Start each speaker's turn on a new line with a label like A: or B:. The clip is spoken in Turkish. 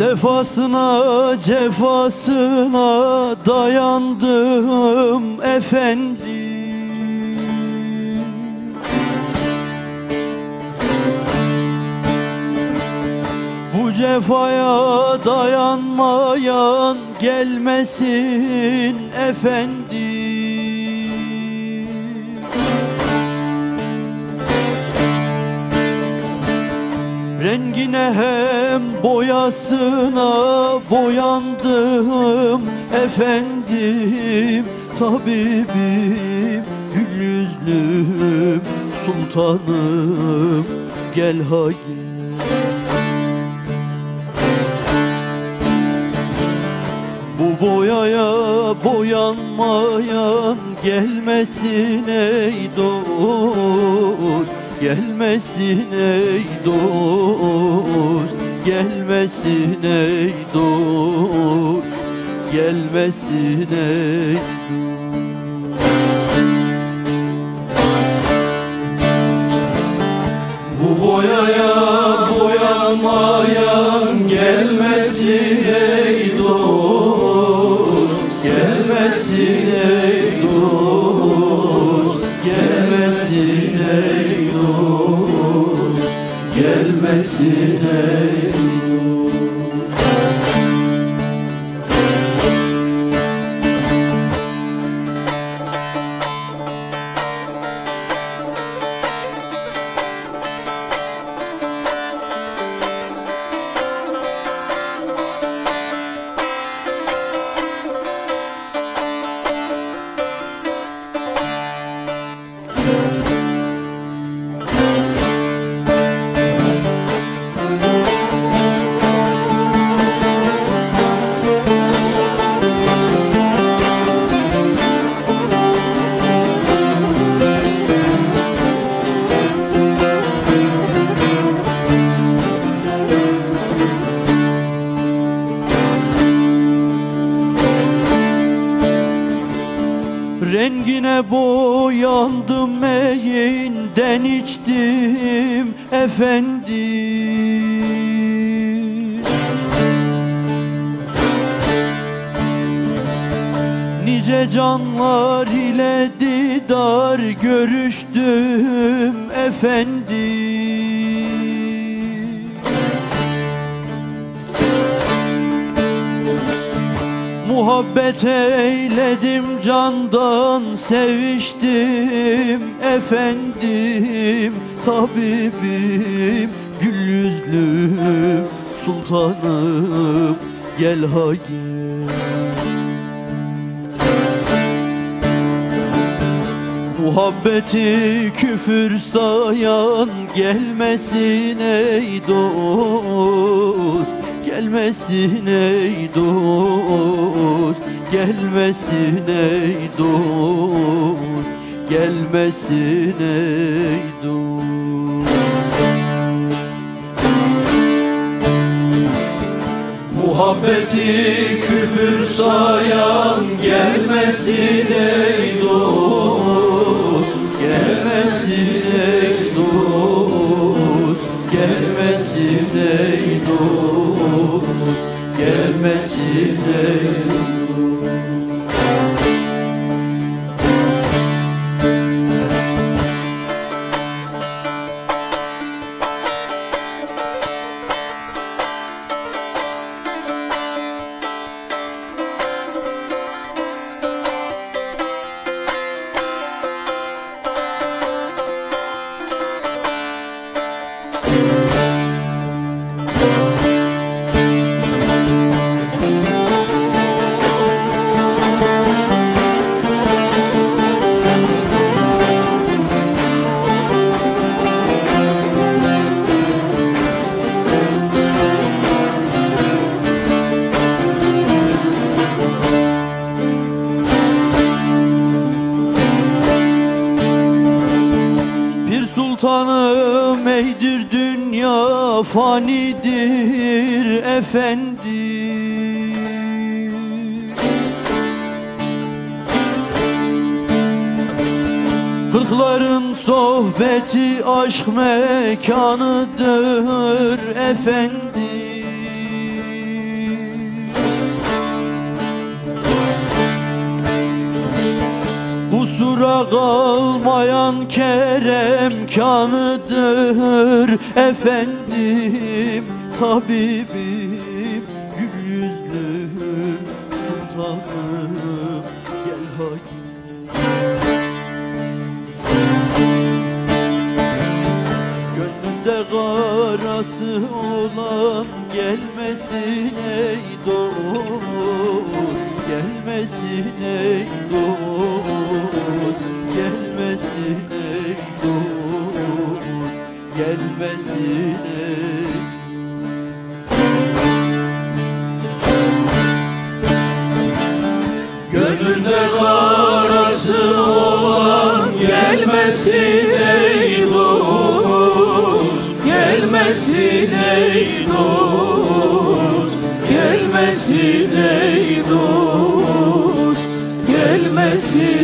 A: Sefasına cefasına dayandım efendim. Bu cefaya dayanmayan gelmesin efendim Rengine hem boyasına boyandım efendim Tabibim gül yüzlüm sultanım gel hayır Bu boyaya boyanmayan gelmesin ey dost Gelmesin ey dost Gelmesin ey dost Gelmesin ey Bu boyaya boyanmayan Gelmesin Rengine boyandım meyinden içtim efendim. Nice canlar ile didar görüştüm efendim Muhabbet eyledim candan seviştim. Efendim Tabibim gül yüzlüm sultanım gel hayır. Muhabbeti küfür sayan gelmesin ey dost Gelmesin ey dost Gelmesin ey dost Gelmesin ey dost. Muhabbeti küfür sayan gelmesin ey Gelmesin dünya fanidir efendi Kırkların sohbeti aşk mekanıdır efendi Kurak almayan kerem kanıdır. Efendim tabibim Gül yüzlüm sultanım Gel hadi. Gönlümde karası olan gelmesin ey dost Gelmesin ey dost ey dost Gelmesin ey
B: Gönlünde karası olan gelmesin ey dost Gelmesin ey dost Gelmesin ey dost Gelmesin